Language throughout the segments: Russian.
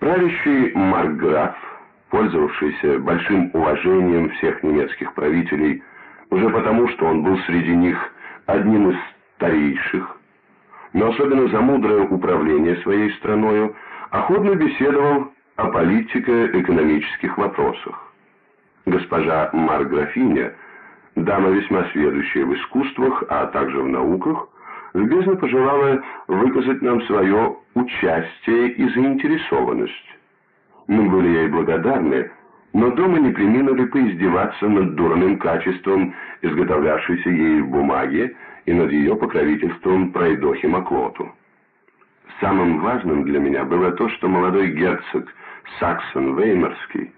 Правящий Маркграф, пользовавшийся большим уважением всех немецких правителей, уже потому, что он был среди них одним из старейших, но особенно за мудрое управление своей страною, охотно беседовал о политико-экономических вопросах. Госпожа Марграфиня, дама весьма сведущая в искусствах, а также в науках, любезно пожелала выказать нам свое участие и заинтересованность. Мы были ей благодарны, но дома не приминули поиздеваться над дурным качеством изготовлявшейся ей бумаги и над ее покровительством пройдохи Маклоту. Самым важным для меня было то, что молодой герцог Саксон Веймарский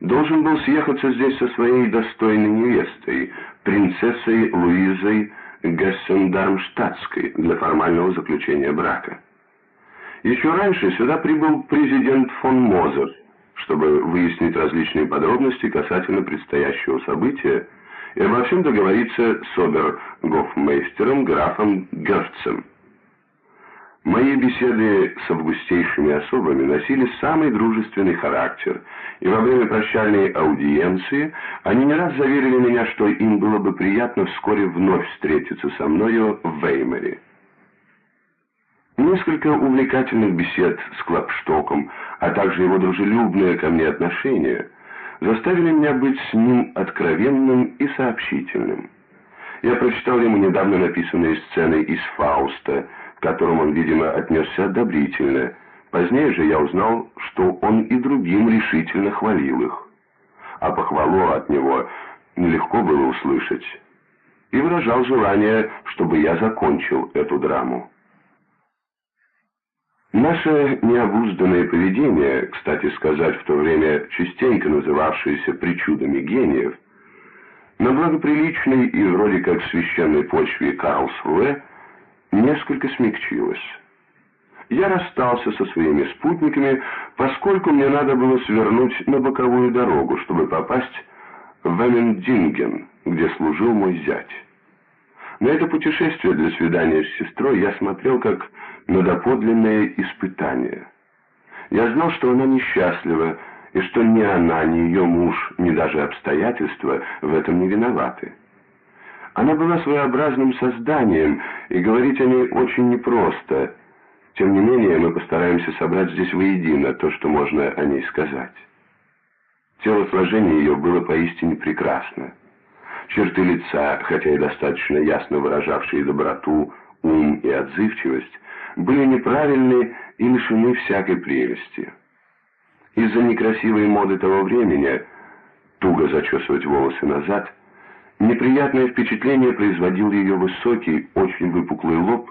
должен был съехаться здесь со своей достойной невестой, принцессой Луизой Гессендармштадтской, для формального заключения брака. Еще раньше сюда прибыл президент фон Мозер, чтобы выяснить различные подробности касательно предстоящего события и обо всем договориться с обер-гофмейстером графом Герцем. Мои беседы с августейшими особами носили самый дружественный характер, и во время прощальной аудиенции они не раз заверили меня, что им было бы приятно вскоре вновь встретиться со мною в Веймаре. Несколько увлекательных бесед с Клапштоком, а также его дружелюбное ко мне отношение, заставили меня быть с ним откровенным и сообщительным. Я прочитал ему недавно написанные сцены из «Фауста», которым он, видимо, отнесся одобрительно. Позднее же я узнал, что он и другим решительно хвалил их. А похвалу от него нелегко было услышать. И выражал желание, чтобы я закончил эту драму. Наше необузданное поведение, кстати сказать, в то время частенько называвшееся причудами гениев, на благоприличной и вроде как священной почве Карлсруэ несколько смягчилось. Я расстался со своими спутниками, поскольку мне надо было свернуть на боковую дорогу, чтобы попасть в Эммендинген, где служил мой зять. На это путешествие для свидания с сестрой я смотрел как на доподлинное испытание. Я знал, что она несчастлива, и что ни она, ни ее муж, ни даже обстоятельства в этом не виноваты. Она была своеобразным созданием, и говорить о ней очень непросто. Тем не менее, мы постараемся собрать здесь воедино то, что можно о ней сказать. Телосложение ее было поистине прекрасно. Черты лица, хотя и достаточно ясно выражавшие доброту, ум и отзывчивость, были неправильны и лишены всякой прелести. Из-за некрасивой моды того времени, туго зачесывать волосы назад, неприятное впечатление производил ее высокий, очень выпуклый лоб,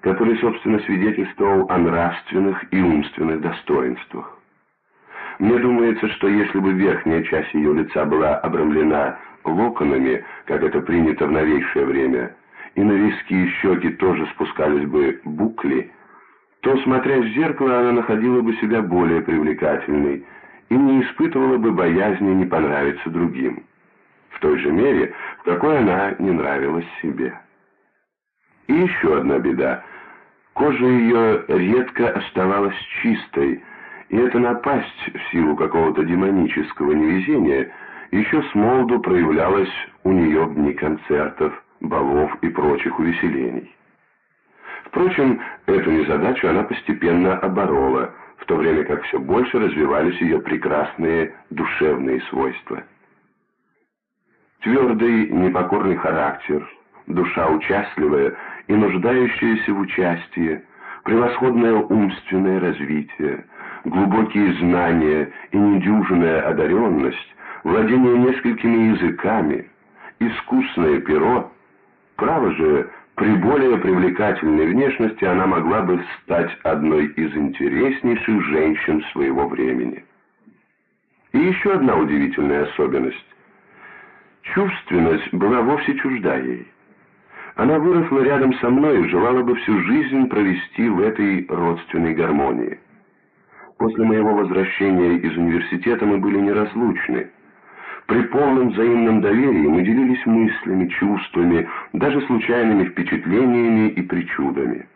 который, собственно, свидетельствовал о нравственных и умственных достоинствах. Мне думается, что если бы верхняя часть ее лица была обрамлена локонами, как это принято в новейшее время, и на виски и щеки тоже спускались бы букли, то, смотря в зеркало, она находила бы себя более привлекательной и не испытывала бы боязни не понравиться другим. В той же мере, в какой она не нравилась себе. И еще одна беда. Кожа ее редко оставалась чистой, и эта напасть в силу какого-то демонического невезения еще с молоду проявлялась у нее в дни концертов, балов и прочих увеселений. Впрочем, эту незадачу она постепенно оборола, в то время как все больше развивались ее прекрасные душевные свойства. Твердый, непокорный характер, душа участливая и нуждающаяся в участии, превосходное умственное развитие, глубокие знания и недюжинная одаренность, владение несколькими языками, искусное перо, право же, при более привлекательной внешности она могла бы стать одной из интереснейших женщин своего времени. И еще одна удивительная особенность. Чувственность была вовсе чужда ей. Она выросла рядом со мной и желала бы всю жизнь провести в этой родственной гармонии. После моего возвращения из университета мы были неразлучны. При полном взаимном доверии мы делились мыслями, чувствами, даже случайными впечатлениями и причудами.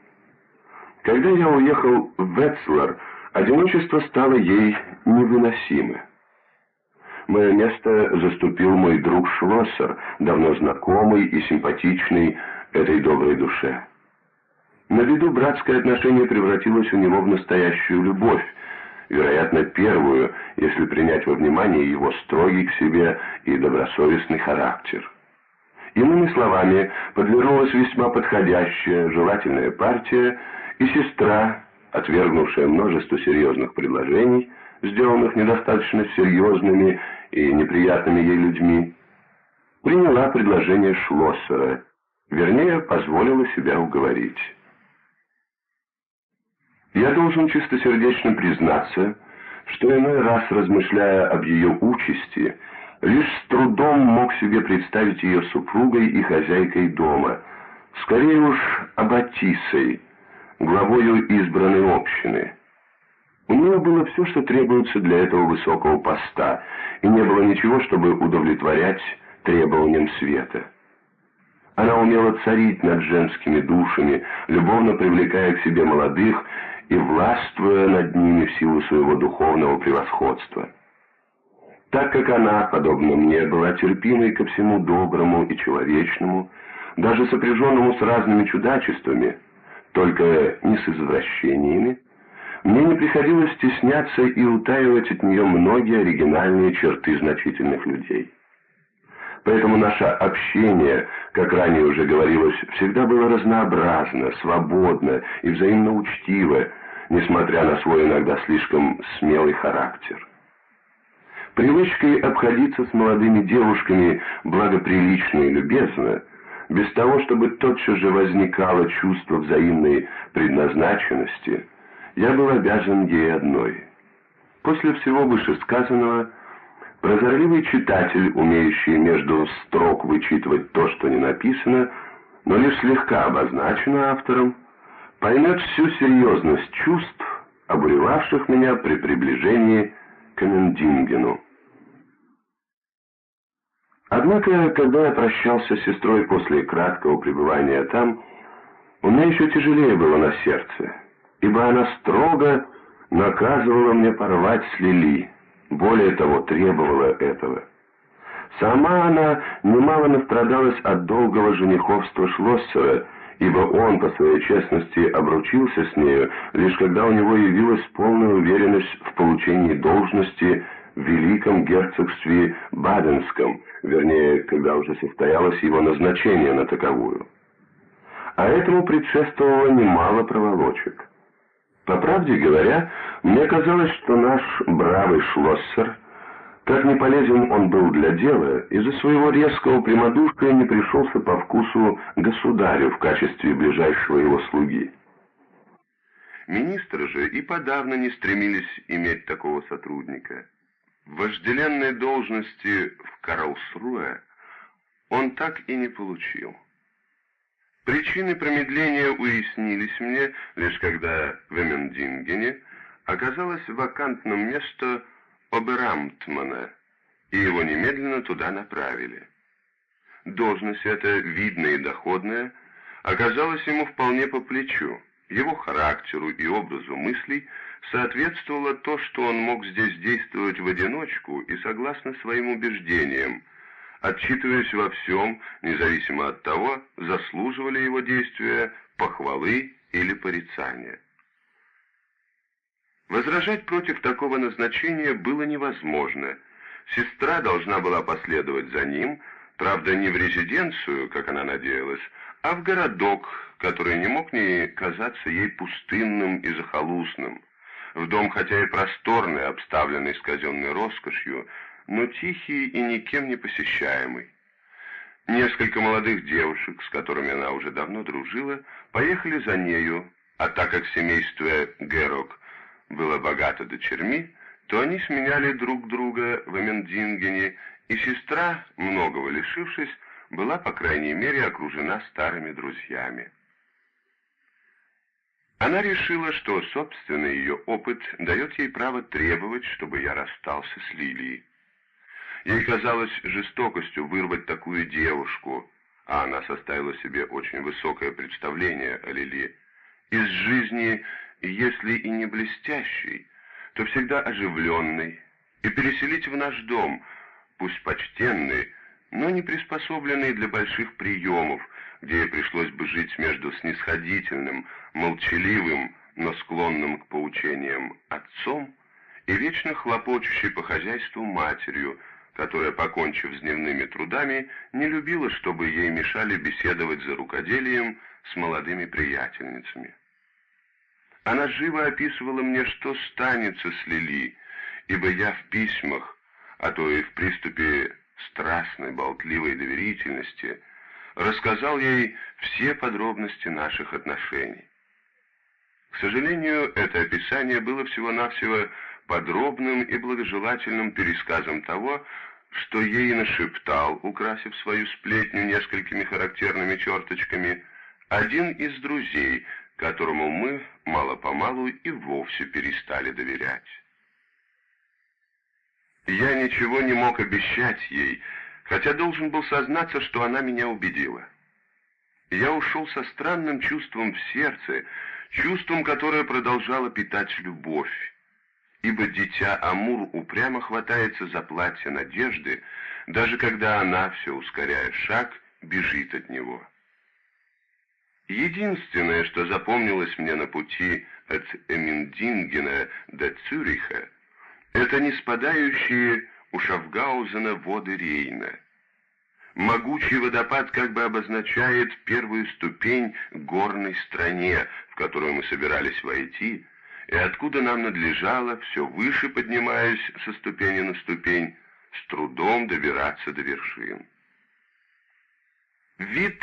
Когда я уехал в Ветслер, Одиночество стало ей невыносимо. Мое место заступил мой друг Шлоссер, давно знакомый и симпатичный этой доброй душе. На виду братское отношение превратилось у него в настоящую любовь, вероятно, первую, если принять во внимание его строгий к себе и добросовестный характер. Иными словами, подвернулась весьма подходящая, желательная партия, и сестра, отвергнувшая множество серьезных предложений, сделанных недостаточно серьезными и неприятными ей людьми, приняла предложение Шлоссера, вернее, позволила себя уговорить. Я должен чистосердечно признаться, что иной раз, размышляя об ее участи, лишь с трудом мог себе представить ее супругой и хозяйкой дома, скорее уж аббатисой, главою избранной общины. У нее было все, что требуется для этого высокого поста, и не было ничего, чтобы удовлетворять требованиям света. Она умела царить над женскими душами, любовно привлекая к себе молодых и властвуя над ними в силу своего духовного превосходства. Так как она, подобно мне, была терпимой ко всему доброму и человечному, даже сопряженному с разными чудачествами, только не с извращениями, мне не приходилось стесняться и утаивать от нее многие оригинальные черты значительных людей. Поэтому наше общение, как ранее уже говорилось, всегда было разнообразно, свободно и взаимно учтиво, несмотря на свой иногда слишком смелый характер. Привычкой обходиться с молодыми девушками благоприлично и любезно, без того, чтобы тотчас же возникало чувство взаимной предназначенности, я был обязан ей одной. После всего вышесказанного, прозорливый читатель, умеющий между строк вычитывать то, что не написано, но лишь слегка обозначено автором, поймет всю серьезность чувств, обуревавших меня при приближении к Эмендингену. Однако, когда я прощался с сестрой после краткого пребывания там, у меня еще тяжелее было на сердце, ибо она строго наказывала мне порвать с Лили, более того, требовала этого. Сама она немало настрадалась от долгого жениховства Шлоссера, ибо он, по своей честности, обручился с нею, лишь когда у него явилась полная уверенность в получении должности в Великом герцогстве Баденском, вернее, когда уже состоялось его назначение на таковую. А этому предшествовало немало проволочек. По правде говоря, мне казалось, что наш бравый Шлоссер – как не полезен он был для дела, из-за своего резкого прямодушия не пришелся по вкусу государю в качестве ближайшего его слуги. Министры же и подавно не стремились иметь такого сотрудника. В вожделенной должности в Карлсруэ он так и не получил. Причины промедления уяснились мне, лишь когда в Эмендингене оказалось вакантным место Оберамтмана, и его немедленно туда направили. Должность эта, видная и доходная, оказалась ему вполне по плечу. Его характеру и образу мыслей соответствовало то, что он мог здесь действовать в одиночку и согласно своим убеждениям, отчитываясь во всем, независимо от того, заслуживали его действия похвалы или порицания. Возражать против такого назначения было невозможно. Сестра должна была последовать за ним, правда, не в резиденцию, как она надеялась, а в городок, который не мог не казаться ей пустынным и захолустным. В дом, хотя и просторный, обставленный с казенной роскошью, но тихий и никем не посещаемый. Несколько молодых девушек, с которыми она уже давно дружила, поехали за нею, а так как семейство Герок было богато дочерьми, то они сменяли друг друга в Эмендингене, и сестра, многого лишившись, была, по крайней мере, окружена старыми друзьями. Она решила, что собственный ее опыт дает ей право требовать, чтобы я расстался с Лилией. Ей казалось жестокостью вырвать такую девушку, а она составила себе очень высокое представление о Лили, из жизни если и не блестящий, то всегда оживленный, и переселить в наш дом, пусть почтенный, но не приспособленный для больших приемов, где пришлось бы жить между снисходительным, молчаливым, но склонным к поучениям отцом и вечно хлопочущей по хозяйству матерью, которая, покончив с дневными трудами, не любила, чтобы ей мешали беседовать за рукоделием с молодыми приятельницами. Она живо описывала мне, что станется с Лили, ибо я в письмах, а то и в приступе страстной, болтливой доверительности, рассказал ей все подробности наших отношений. К сожалению, это описание было всего-навсего подробным и благожелательным пересказом того, что ей нашептал, украсив свою сплетню несколькими характерными черточками, один из друзей, которому мы мало-помалу и вовсе перестали доверять. Я ничего не мог обещать ей, хотя должен был сознаться, что она меня убедила. Я ушел со странным чувством в сердце, чувством, которое продолжало питать любовь, ибо дитя Амур упрямо хватается за платье надежды, даже когда она, все ускоряя шаг, бежит от него. Единственное, что запомнилось мне на пути от Эминдингена до Цюриха, это не спадающие у Шафгаузена воды Рейна. Могучий водопад как бы обозначает первую ступень горной стране, в которую мы собирались войти, и откуда нам надлежало, все выше поднимаясь со ступени на ступень, с трудом добираться до вершин. Вид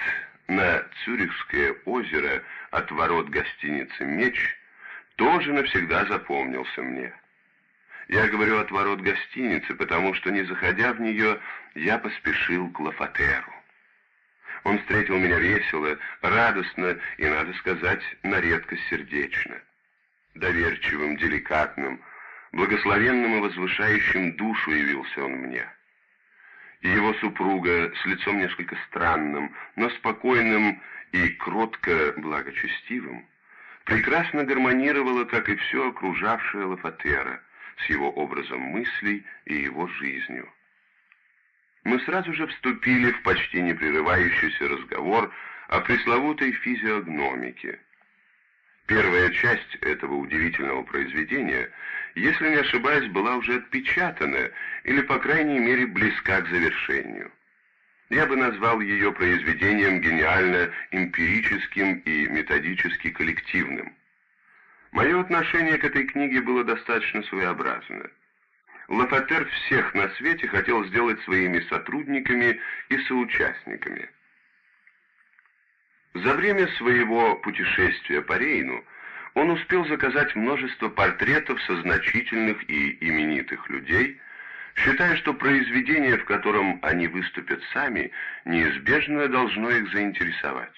на Цюрихское озеро от ворот гостиницы «Меч» тоже навсегда запомнился мне. Я говорю от ворот гостиницы, потому что, не заходя в нее, я поспешил к Лафатеру. Он встретил меня весело, радостно и, надо сказать, на редкость сердечно. Доверчивым, деликатным, благословенным и возвышающим душу явился он мне. И его супруга с лицом несколько странным, но спокойным и кротко благочестивым, прекрасно гармонировала, как и все окружавшее Лафатера, с его образом мыслей и его жизнью. Мы сразу же вступили в почти непрерывающийся разговор о пресловутой физиогномике. Первая часть этого удивительного произведения, если не ошибаюсь, была уже отпечатана или, по крайней мере, близка к завершению. Я бы назвал ее произведением гениально эмпирическим и методически коллективным. Мое отношение к этой книге было достаточно своеобразно. Лафатер всех на свете хотел сделать своими сотрудниками и соучастниками. За время своего путешествия по Рейну он успел заказать множество портретов со значительных и именитых людей, считая, что произведение, в котором они выступят сами, неизбежно должно их заинтересовать.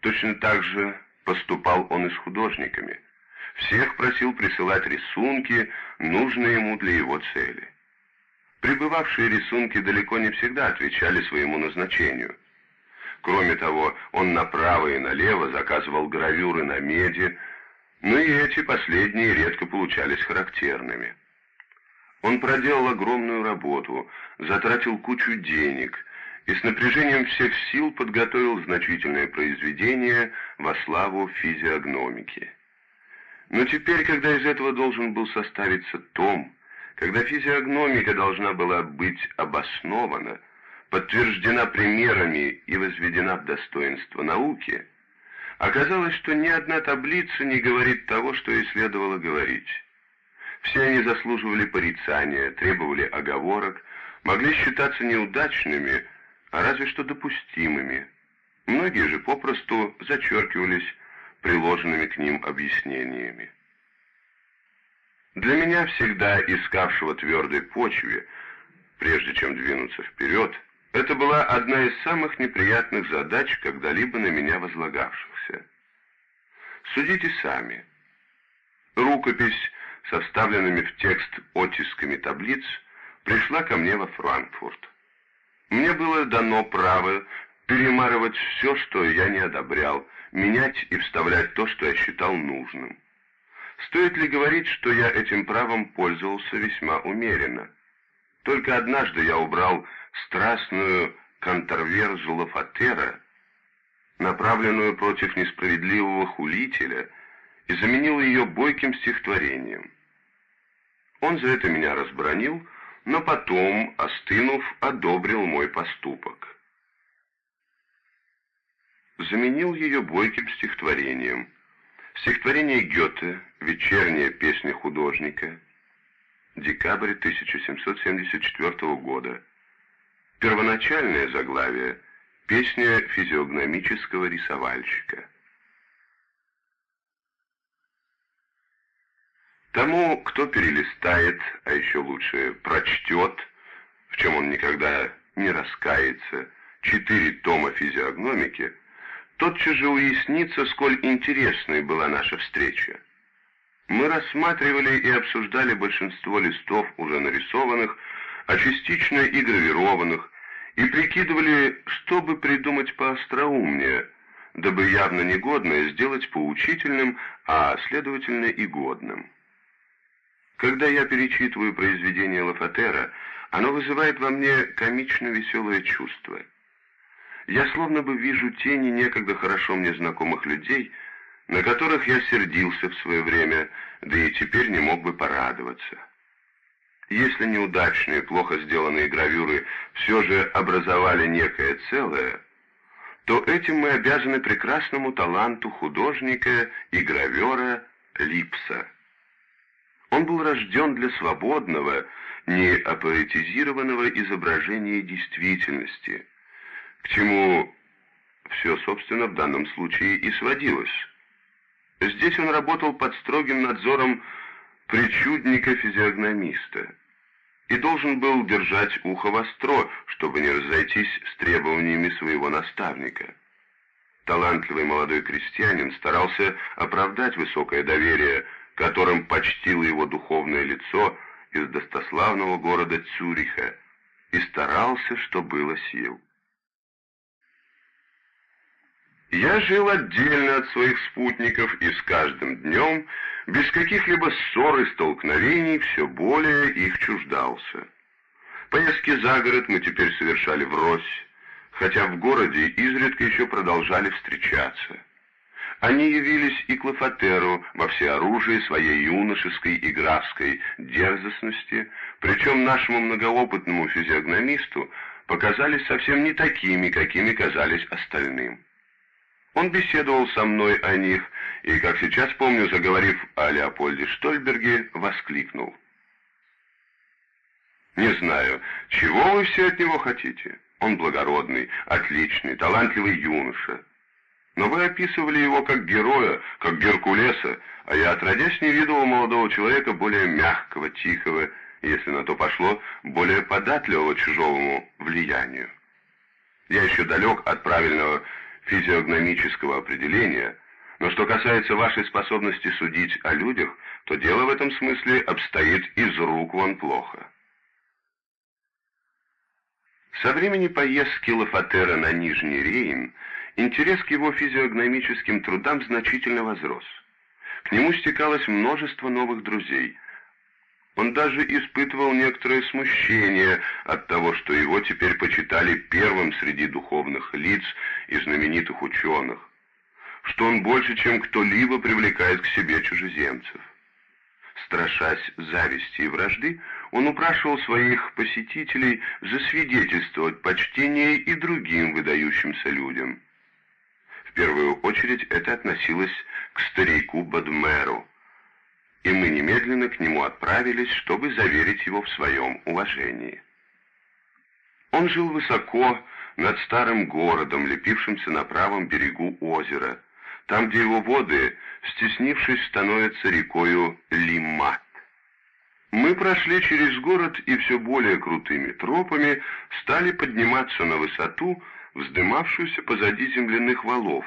Точно так же поступал он и с художниками. Всех просил присылать рисунки, нужные ему для его цели. Прибывавшие рисунки далеко не всегда отвечали своему назначению. Кроме того, он направо и налево заказывал гравюры на меди, но и эти последние редко получались характерными. Он проделал огромную работу, затратил кучу денег – и с напряжением всех сил подготовил значительное произведение во славу физиогномики. Но теперь, когда из этого должен был составиться том, когда физиогномика должна была быть обоснована, подтверждена примерами и возведена в достоинство науки, оказалось, что ни одна таблица не говорит того, что и следовало говорить. Все они заслуживали порицания, требовали оговорок, могли считаться неудачными, а разве что допустимыми. Многие же попросту зачеркивались приложенными к ним объяснениями. Для меня, всегда искавшего твердой почве, прежде чем двинуться вперед, это была одна из самых неприятных задач, когда-либо на меня возлагавшихся. Судите сами. Рукопись, составленными в текст оттисками таблиц, пришла ко мне во Франкфурт. Мне было дано право перемарывать все, что я не одобрял, менять и вставлять то, что я считал нужным. Стоит ли говорить, что я этим правом пользовался весьма умеренно? Только однажды я убрал страстную контрверзу Лафатера, направленную против несправедливого хулителя, и заменил ее бойким стихотворением. Он за это меня разбронил, но потом, остынув, одобрил мой поступок. Заменил ее бойким стихотворением. Стихотворение Гёте «Вечерняя песня художника», декабрь 1774 года. Первоначальное заглавие «Песня физиогномического рисовальщика». Тому, кто перелистает, а еще лучше прочтет, в чем он никогда не раскается, четыре тома физиогномики, тотчас же уяснится, сколь интересной была наша встреча. Мы рассматривали и обсуждали большинство листов, уже нарисованных, а частично и гравированных, и прикидывали, что бы придумать поостроумнее, дабы явно негодное сделать поучительным, а следовательно и годным. Когда я перечитываю произведение Лафатера, оно вызывает во мне комично-веселое чувство. Я словно бы вижу тени некогда хорошо мне знакомых людей, на которых я сердился в свое время, да и теперь не мог бы порадоваться. Если неудачные, плохо сделанные гравюры все же образовали некое целое, то этим мы обязаны прекрасному таланту художника и гравера Липса. Он был рожден для свободного, не апоэтизированного изображения действительности, к чему все, собственно, в данном случае и сводилось. Здесь он работал под строгим надзором причудника-физиогномиста и должен был держать ухо востро, чтобы не разойтись с требованиями своего наставника. Талантливый молодой крестьянин старался оправдать высокое доверие которым почтило его духовное лицо из достославного города Цюриха, и старался, что было сил. Я жил отдельно от своих спутников и с каждым днем, без каких-либо ссор и столкновений, все более их чуждался. Поездки за город мы теперь совершали врозь, хотя в городе изредка еще продолжали встречаться. Они явились и к Лафатеру во всеоружии своей юношеской и графской дерзостности, причем нашему многоопытному физиогномисту показались совсем не такими, какими казались остальным. Он беседовал со мной о них, и, как сейчас помню, заговорив о Леопольде Штольберге, воскликнул. «Не знаю, чего вы все от него хотите? Он благородный, отличный, талантливый юноша». Но вы описывали его как героя, как Геркулеса, а я отродясь не видел молодого человека более мягкого, тихого, если на то пошло, более податливого чужому влиянию. Я еще далек от правильного физиогномического определения, но что касается вашей способности судить о людях, то дело в этом смысле обстоит из рук вон плохо. Со времени поездки Лафатера на Нижний Рейн интерес к его физиогномическим трудам значительно возрос. К нему стекалось множество новых друзей. Он даже испытывал некоторое смущение от того, что его теперь почитали первым среди духовных лиц и знаменитых ученых, что он больше, чем кто-либо привлекает к себе чужеземцев. Страшась зависти и вражды, он упрашивал своих посетителей засвидетельствовать почтение и другим выдающимся людям. В первую очередь это относилось к старику Бадмеру, и мы немедленно к нему отправились, чтобы заверить его в своем уважении. Он жил высоко над старым городом, лепившимся на правом берегу озера, там, где его воды, стеснившись, становятся рекою Лимат. Мы прошли через город и все более крутыми тропами стали подниматься на высоту, вздымавшуюся позади земляных валов,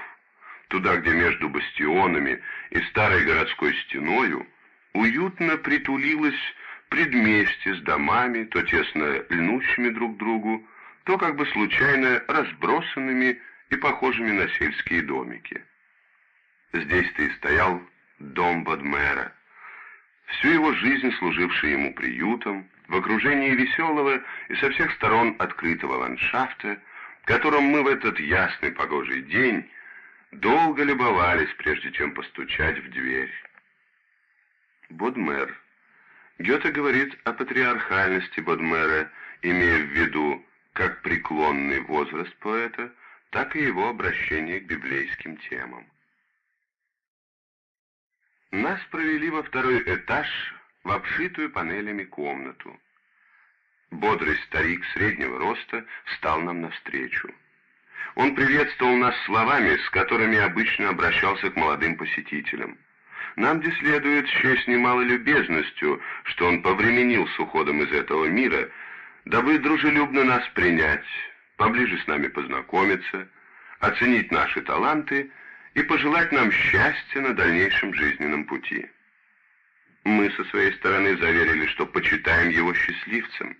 туда, где между бастионами и старой городской стеною уютно притулилось предместье с домами, то тесно льнущими друг к другу, то как бы случайно разбросанными и похожими на сельские домики. Здесь-то и стоял дом Бодмера, всю его жизнь служивший ему приютом, в окружении веселого и со всех сторон открытого ландшафта, которым мы в этот ясный погожий день долго любовались, прежде чем постучать в дверь. Бодмер. Гёте говорит о патриархальности Бодмера, имея в виду как преклонный возраст поэта, так и его обращение к библейским темам. Нас провели во второй этаж в обшитую панелями комнату. Бодрый старик среднего роста встал нам навстречу. Он приветствовал нас словами, с которыми обычно обращался к молодым посетителям. Нам здесь следует счесть немало любезностью, что он повременил с уходом из этого мира, дабы дружелюбно нас принять, поближе с нами познакомиться, оценить наши таланты и пожелать нам счастья на дальнейшем жизненном пути. Мы со своей стороны заверили, что почитаем его счастливцем.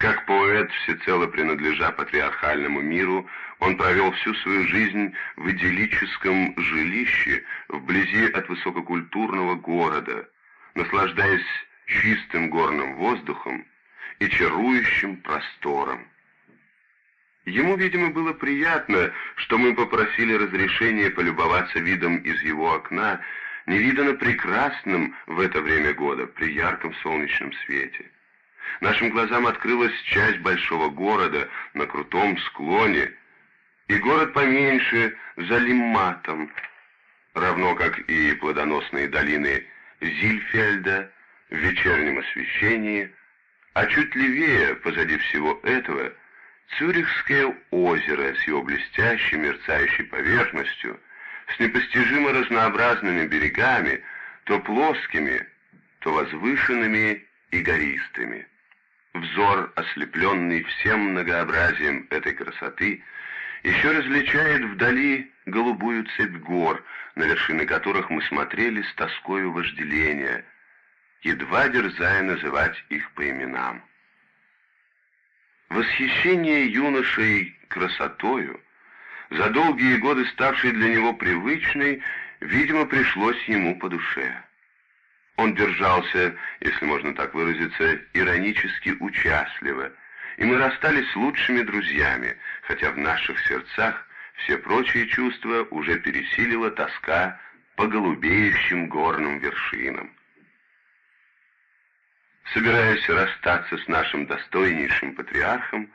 Как поэт, всецело принадлежа патриархальному миру, он провел всю свою жизнь в идиллическом жилище вблизи от высококультурного города, наслаждаясь чистым горным воздухом и чарующим простором. Ему, видимо, было приятно, что мы попросили разрешения полюбоваться видом из его окна, невиданно прекрасным в это время года, при ярком солнечном свете. Нашим глазам открылась часть большого города на крутом склоне, и город поменьше за Лимматом, равно как и плодоносные долины Зильфельда в вечернем освещении, а чуть левее, позади всего этого, Цюрихское озеро с его блестящей мерцающей поверхностью, с непостижимо разнообразными берегами, то плоскими, то возвышенными и гористыми. Взор, ослепленный всем многообразием этой красоты, еще различает вдали голубую цепь гор, на вершины которых мы смотрели с тоскою вожделения, едва дерзая называть их по именам. Восхищение юношей красотою, за долгие годы ставшей для него привычной, видимо, пришлось ему по душе. Он держался, если можно так выразиться, иронически участливо, и мы расстались лучшими друзьями, хотя в наших сердцах все прочие чувства уже пересилила тоска по голубеющим горным вершинам. Собираясь расстаться с нашим достойнейшим патриархом,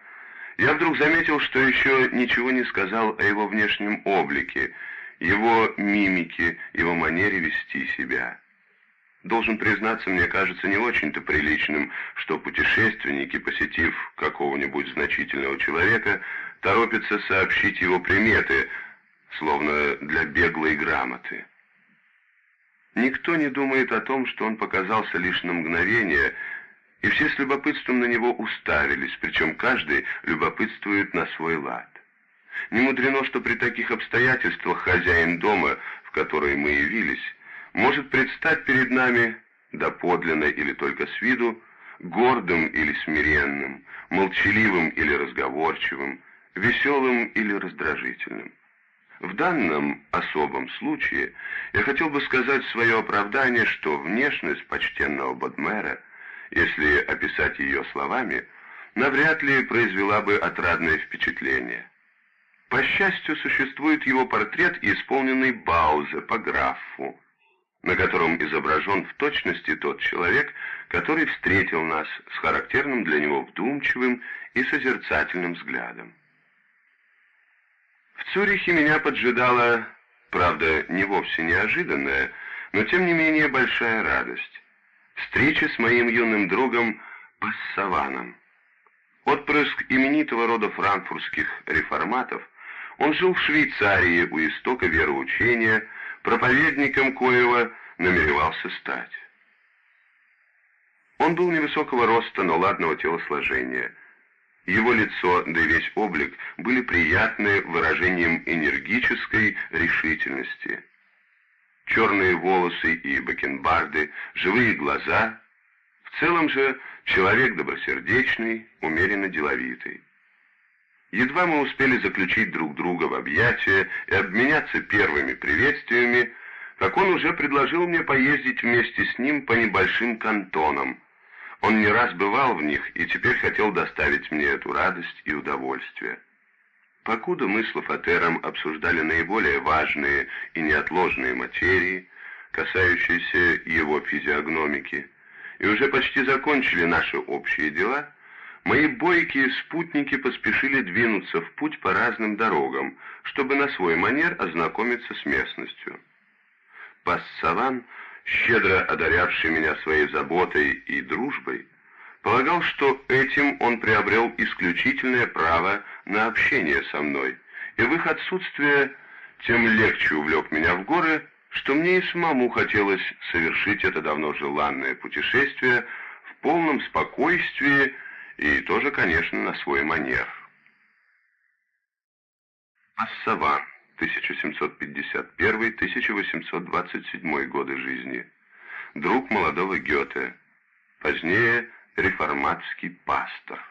я вдруг заметил, что еще ничего не сказал о его внешнем облике, его мимике, его манере вести себя. Должен признаться, мне кажется не очень-то приличным, что путешественники, посетив какого-нибудь значительного человека, торопятся сообщить его приметы, словно для беглой грамоты. Никто не думает о том, что он показался лишь на мгновение, и все с любопытством на него уставились, причем каждый любопытствует на свой лад. Не мудрено, что при таких обстоятельствах хозяин дома, в который мы явились, может предстать перед нами, доподлинно или только с виду, гордым или смиренным, молчаливым или разговорчивым, веселым или раздражительным. В данном особом случае я хотел бы сказать свое оправдание, что внешность почтенного Бодмера, если описать ее словами, навряд ли произвела бы отрадное впечатление. По счастью, существует его портрет, исполненный Баузе по графу, на котором изображен в точности тот человек, который встретил нас с характерным для него вдумчивым и созерцательным взглядом. В Цюрихе меня поджидала, правда, не вовсе неожиданная, но тем не менее большая радость. Встреча с моим юным другом Пассаваном. Отпрыск именитого рода франкфуртских реформатов, он жил в Швейцарии у истока вероучения, проповедником коего намеревался стать. Он был невысокого роста, но ладного телосложения – его лицо, да и весь облик были приятны выражением энергической решительности. Черные волосы и бакенбарды, живые глаза. В целом же человек добросердечный, умеренно деловитый. Едва мы успели заключить друг друга в объятия и обменяться первыми приветствиями, как он уже предложил мне поездить вместе с ним по небольшим кантонам. Он не раз бывал в них и теперь хотел доставить мне эту радость и удовольствие. Покуда мы с Лафатером обсуждали наиболее важные и неотложные материи, касающиеся его физиогномики, и уже почти закончили наши общие дела, Мои бойкие спутники поспешили двинуться в путь по разным дорогам, чтобы на свой манер ознакомиться с местностью. Пассаван, щедро одарявший меня своей заботой и дружбой, полагал, что этим он приобрел исключительное право на общение со мной, и в их отсутствие тем легче увлек меня в горы, что мне и самому хотелось совершить это давно желанное путешествие в полном спокойствии и тоже, конечно, на свой манер. Ассава, 1751-1827 годы жизни. Друг молодого Гёте. Позднее реформатский пастор.